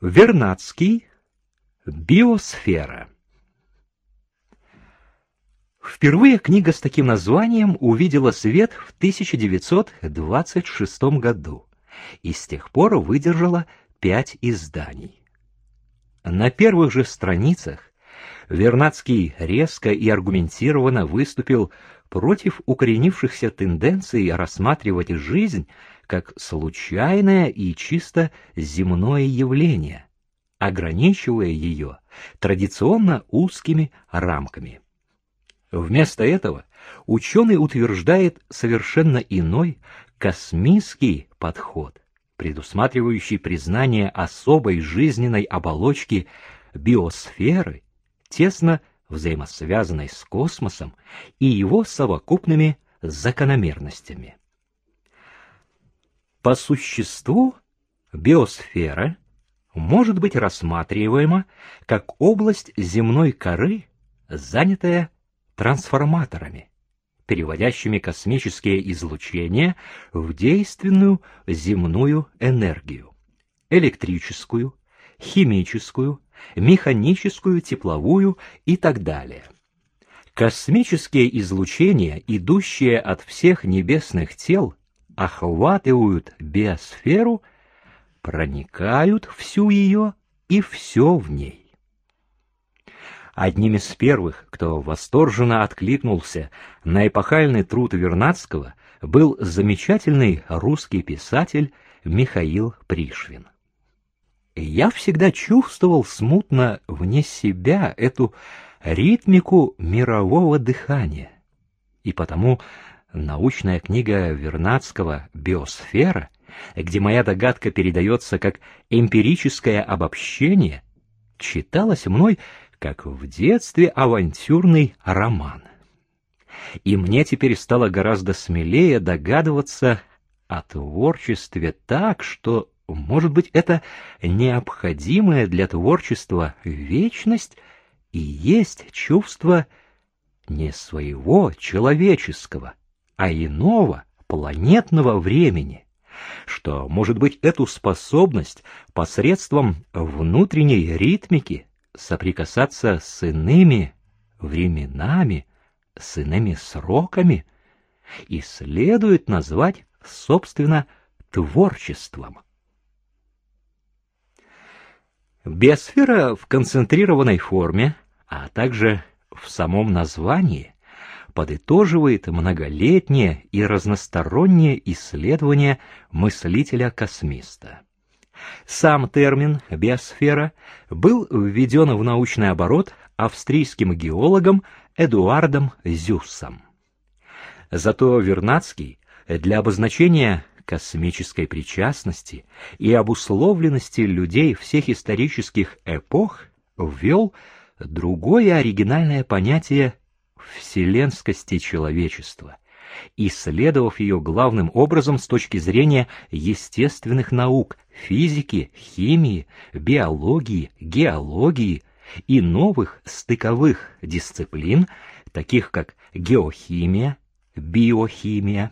Вернадский. Биосфера. Впервые книга с таким названием увидела свет в 1926 году и с тех пор выдержала пять изданий. На первых же страницах Вернадский резко и аргументированно выступил против укоренившихся тенденций рассматривать жизнь как случайное и чисто земное явление, ограничивая ее традиционно узкими рамками. Вместо этого ученый утверждает совершенно иной космический подход, предусматривающий признание особой жизненной оболочки биосферы, тесно взаимосвязанной с космосом и его совокупными закономерностями. По существу биосфера может быть рассматриваема как область земной коры, занятая трансформаторами, переводящими космические излучения в действенную земную энергию, электрическую, химическую, механическую, тепловую и так далее. Космические излучения, идущие от всех небесных тел, охватывают биосферу, проникают всю ее и все в ней. Одним из первых, кто восторженно откликнулся на эпохальный труд Вернадского, был замечательный русский писатель Михаил Пришвин. Я всегда чувствовал смутно вне себя эту ритмику мирового дыхания, и потому научная книга Вернадского «Биосфера», где моя догадка передается как эмпирическое обобщение, читалась мной как в детстве авантюрный роман. И мне теперь стало гораздо смелее догадываться о творчестве так, что, может быть, это необходимая для творчества вечность и есть чувство не своего человеческого, а иного планетного времени, что, может быть, эту способность посредством внутренней ритмики соприкасаться с иными временами, с иными сроками, и следует назвать, собственно, творчеством. Биосфера в концентрированной форме, а также в самом названии подытоживает многолетнее и разностороннее исследование мыслителя-космиста. Сам термин «биосфера» был введен в научный оборот австрийским геологом Эдуардом Зюссом. Зато Вернадский для обозначения космической причастности и обусловленности людей всех исторических эпох ввел другое оригинальное понятие вселенскости человечества, исследовав ее главным образом с точки зрения естественных наук, физики, химии, биологии, геологии и новых стыковых дисциплин, таких как геохимия, биохимия.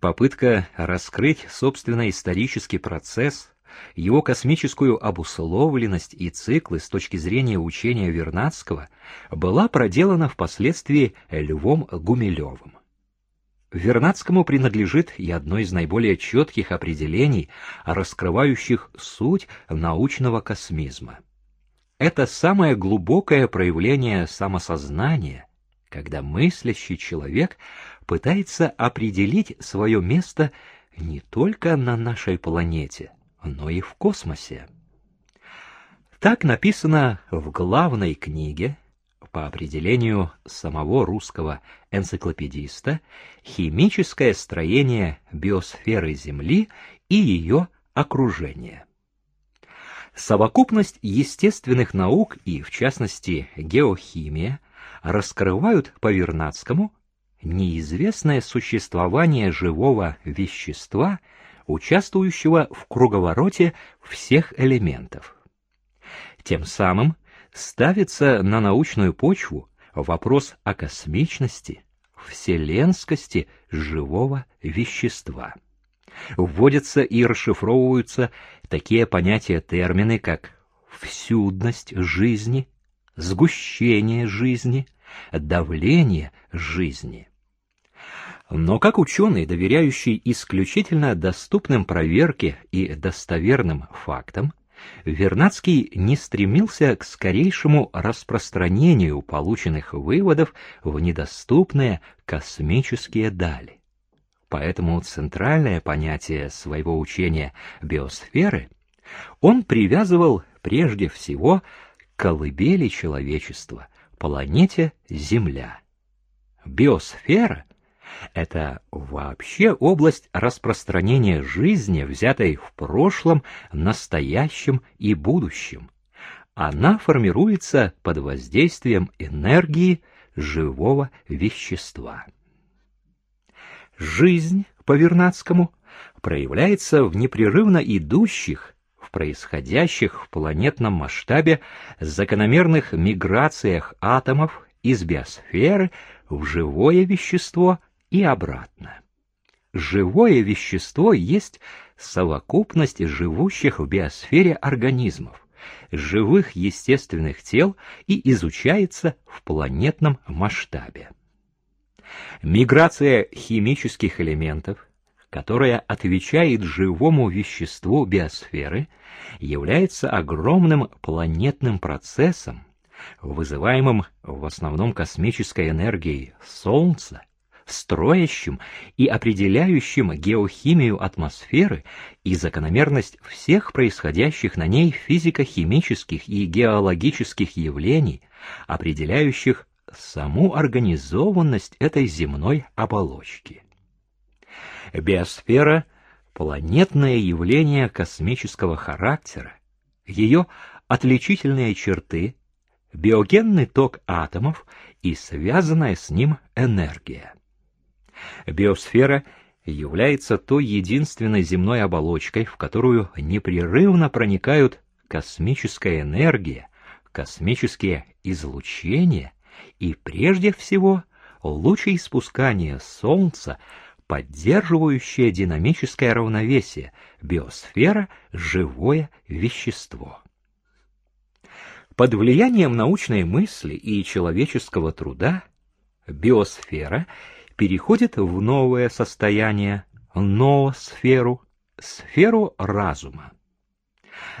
Попытка раскрыть собственно исторический процесс его космическую обусловленность и циклы с точки зрения учения Вернадского была проделана впоследствии Львом Гумилевым. Вернадскому принадлежит и одно из наиболее четких определений, раскрывающих суть научного космизма. Это самое глубокое проявление самосознания, когда мыслящий человек пытается определить свое место не только на нашей планете, но и в космосе. Так написано в главной книге, по определению самого русского энциклопедиста, химическое строение биосферы Земли и ее окружения. Совокупность естественных наук и, в частности, геохимия, раскрывают по Вернадскому неизвестное существование живого вещества – участвующего в круговороте всех элементов. Тем самым ставится на научную почву вопрос о космичности, вселенскости живого вещества. Вводятся и расшифровываются такие понятия-термины, как всюдность жизни, сгущение жизни, давление жизни. Но как ученый, доверяющий исключительно доступным проверке и достоверным фактам, Вернадский не стремился к скорейшему распространению полученных выводов в недоступные космические дали. Поэтому центральное понятие своего учения биосферы он привязывал прежде всего к колыбели человечества, планете Земля. Биосфера — это вообще область распространения жизни, взятой в прошлом, настоящем и будущем. Она формируется под воздействием энергии живого вещества. Жизнь, по Вернадскому, проявляется в непрерывно идущих, в происходящих в планетном масштабе закономерных миграциях атомов из биосферы в живое вещество и обратно. Живое вещество есть совокупность живущих в биосфере организмов, живых естественных тел и изучается в планетном масштабе. Миграция химических элементов, которая отвечает живому веществу биосферы, является огромным планетным процессом, вызываемым в основном космической энергией Солнца, строящим и определяющим геохимию атмосферы и закономерность всех происходящих на ней физико-химических и геологических явлений, определяющих саму организованность этой земной оболочки. Биосфера — планетное явление космического характера, ее отличительные черты, биогенный ток атомов и связанная с ним энергия. Биосфера является той единственной земной оболочкой, в которую непрерывно проникают космическая энергия, космические излучения и, прежде всего, лучи испускания Солнца, поддерживающее динамическое равновесие, биосфера — живое вещество. Под влиянием научной мысли и человеческого труда биосфера — переходит в новое состояние, ноосферу, сферу разума.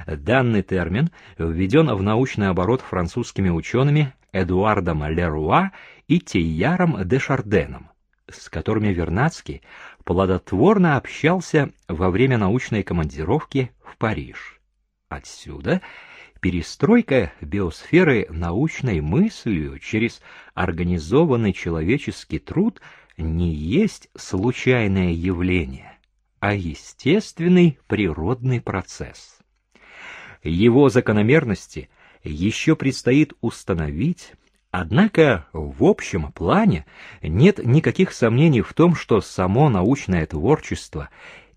Данный термин введен в научный оборот французскими учеными Эдуардом Леруа и Тейяром де Шарденом, с которыми Вернадский плодотворно общался во время научной командировки в Париж. Отсюда перестройка биосферы научной мыслью через организованный человеческий труд – не есть случайное явление, а естественный природный процесс. Его закономерности еще предстоит установить, однако в общем плане нет никаких сомнений в том, что само научное творчество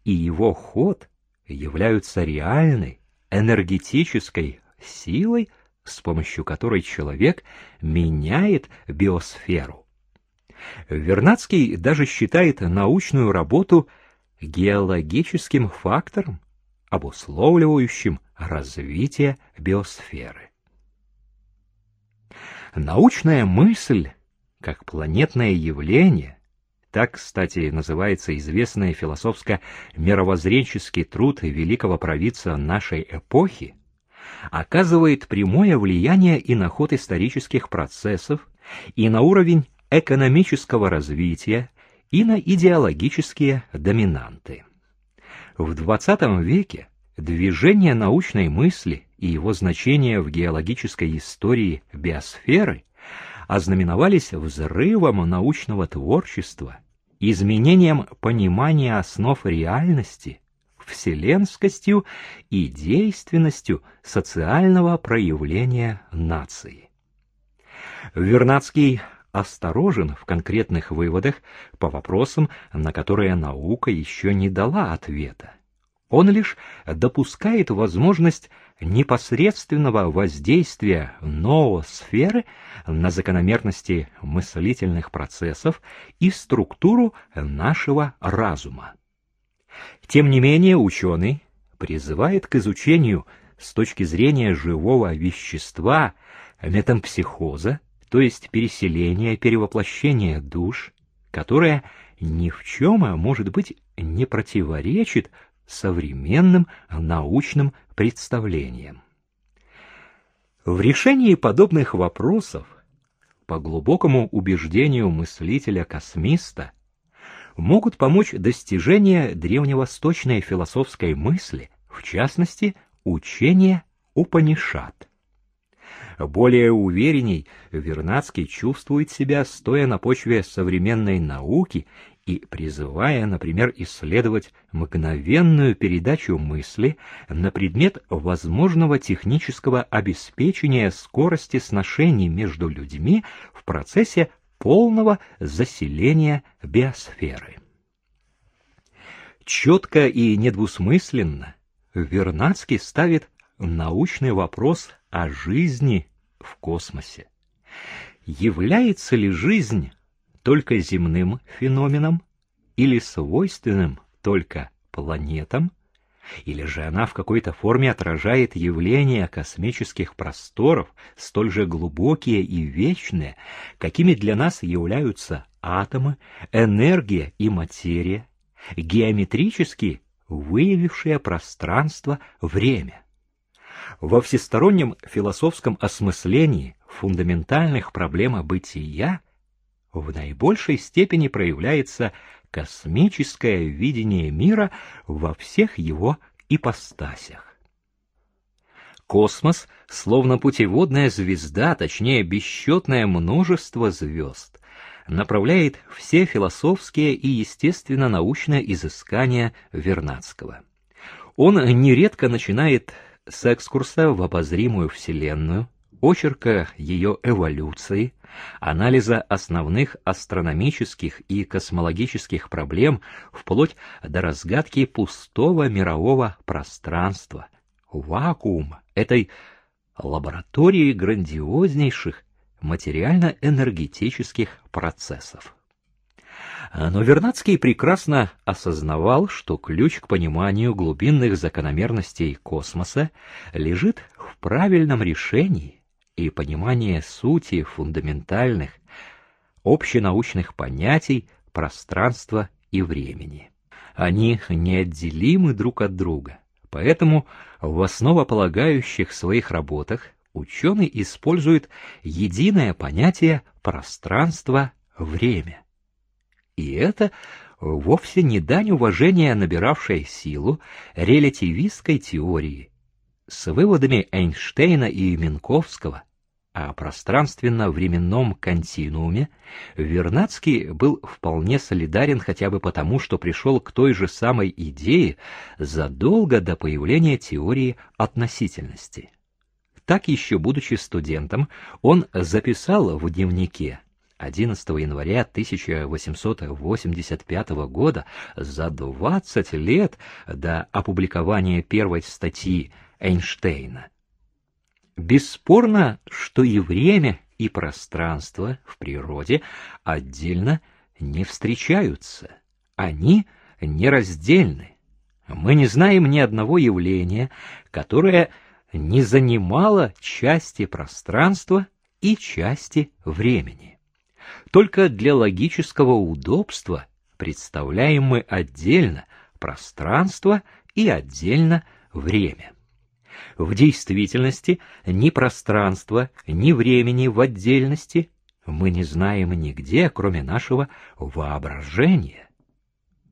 и его ход являются реальной энергетической силой, с помощью которой человек меняет биосферу. Вернадский даже считает научную работу геологическим фактором, обусловливающим развитие биосферы. Научная мысль, как планетное явление, так, кстати, называется известный философско-мировоззренческий труд великого провидца нашей эпохи, оказывает прямое влияние и на ход исторических процессов, и на уровень экономического развития и на идеологические доминанты. В XX веке движение научной мысли и его значение в геологической истории биосферы ознаменовались взрывом научного творчества, изменением понимания основ реальности, вселенскостью и действенностью социального проявления нации. Вернадский осторожен в конкретных выводах по вопросам, на которые наука еще не дала ответа. Он лишь допускает возможность непосредственного воздействия ноосферы на закономерности мыслительных процессов и структуру нашего разума. Тем не менее, ученый призывает к изучению с точки зрения живого вещества метампсихоза, то есть переселения, перевоплощения душ, которое ни в чем, а может быть, не противоречит современным научным представлениям. В решении подобных вопросов, по глубокому убеждению мыслителя-космиста, могут помочь достижения древневосточной философской мысли, в частности, учения Упанишат. Более уверенней Вернадский чувствует себя, стоя на почве современной науки и призывая, например, исследовать мгновенную передачу мысли на предмет возможного технического обеспечения скорости сношений между людьми в процессе полного заселения биосферы. Четко и недвусмысленно Вернадский ставит научный вопрос о жизни в космосе. Является ли жизнь только земным феноменом или свойственным только планетам, или же она в какой-то форме отражает явления космических просторов, столь же глубокие и вечные, какими для нас являются атомы, энергия и материя, геометрически выявившие пространство, время. Во всестороннем философском осмыслении фундаментальных проблем бытия в наибольшей степени проявляется космическое видение мира во всех его ипостасях. Космос, словно путеводная звезда, точнее бесчетное множество звезд, направляет все философские и естественно-научные изыскания Вернадского. Он нередко начинает с экскурса в обозримую Вселенную, очерка ее эволюции, анализа основных астрономических и космологических проблем вплоть до разгадки пустого мирового пространства, вакуума, этой лаборатории грандиознейших материально-энергетических процессов. Но Вернадский прекрасно осознавал, что ключ к пониманию глубинных закономерностей космоса лежит в правильном решении и понимании сути фундаментальных, общенаучных понятий пространства и времени. Они неотделимы друг от друга, поэтому в основополагающих своих работах ученый использует единое понятие пространства-время. И это вовсе не дань уважения набиравшей силу релятивистской теории. С выводами Эйнштейна и Минковского о пространственно-временном континууме Вернадский был вполне солидарен хотя бы потому, что пришел к той же самой идее задолго до появления теории относительности. Так еще будучи студентом, он записал в дневнике 11 января 1885 года, за 20 лет до опубликования первой статьи Эйнштейна. Бесспорно, что и время, и пространство в природе отдельно не встречаются. Они нераздельны. Мы не знаем ни одного явления, которое не занимало части пространства и части времени. Только для логического удобства представляем мы отдельно пространство и отдельно время. В действительности ни пространства, ни времени в отдельности мы не знаем нигде, кроме нашего воображения.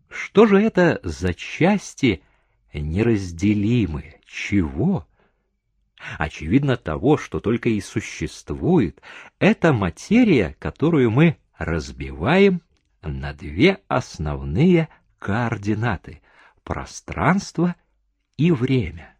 Что же это за части неразделимые? Чего? Очевидно того, что только и существует, это материя, которую мы разбиваем на две основные координаты — пространство и время.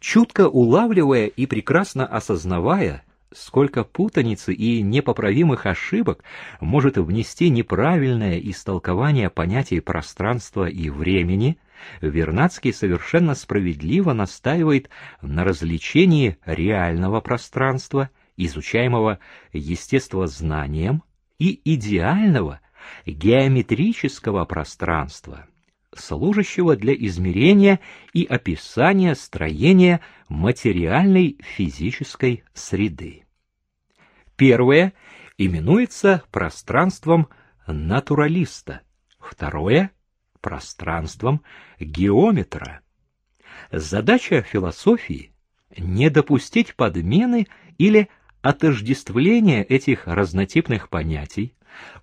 Чутко улавливая и прекрасно осознавая, сколько путаницы и непоправимых ошибок может внести неправильное истолкование понятий пространства и времени, Вернадский совершенно справедливо настаивает на развлечении реального пространства, изучаемого естествознанием, и идеального, геометрического пространства, служащего для измерения и описания строения материальной физической среды. Первое именуется пространством натуралиста, второе — пространством геометра. Задача философии — не допустить подмены или отождествления этих разнотипных понятий,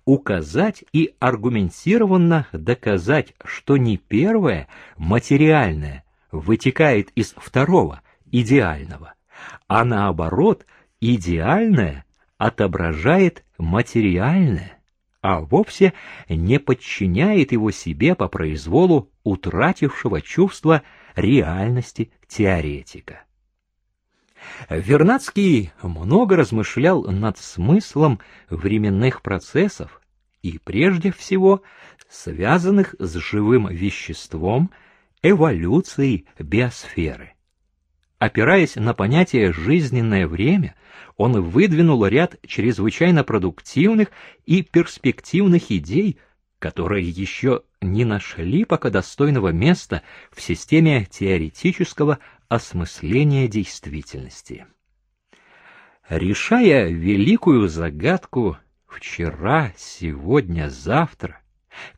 указать и аргументированно доказать, что не первое, материальное, вытекает из второго, идеального, а наоборот, идеальное отображает материальное, а вовсе не подчиняет его себе по произволу утратившего чувство реальности теоретика. Вернадский много размышлял над смыслом временных процессов и прежде всего связанных с живым веществом эволюцией биосферы. Опираясь на понятие «жизненное время», он выдвинул ряд чрезвычайно продуктивных и перспективных идей, которые еще не нашли пока достойного места в системе теоретического осмысления действительности. Решая великую загадку вчера, сегодня, завтра,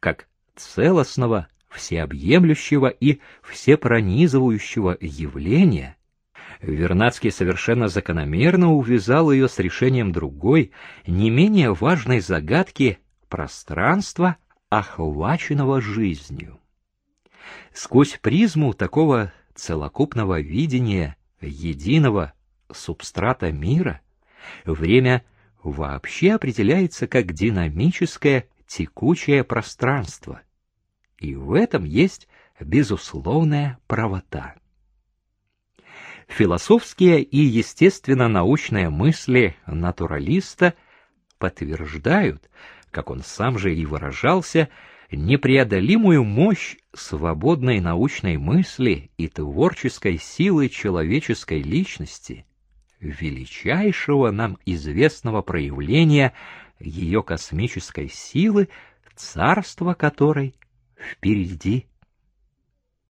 как целостного, всеобъемлющего и всепронизывающего явления, Вернадский совершенно закономерно увязал ее с решением другой, не менее важной загадки пространства, охваченного жизнью. Сквозь призму такого целокупного видения единого субстрата мира время вообще определяется как динамическое текучее пространство, и в этом есть безусловная правота. Философские и естественно-научные мысли натуралиста подтверждают, как он сам же и выражался, непреодолимую мощь свободной научной мысли и творческой силы человеческой личности, величайшего нам известного проявления ее космической силы, царство которой впереди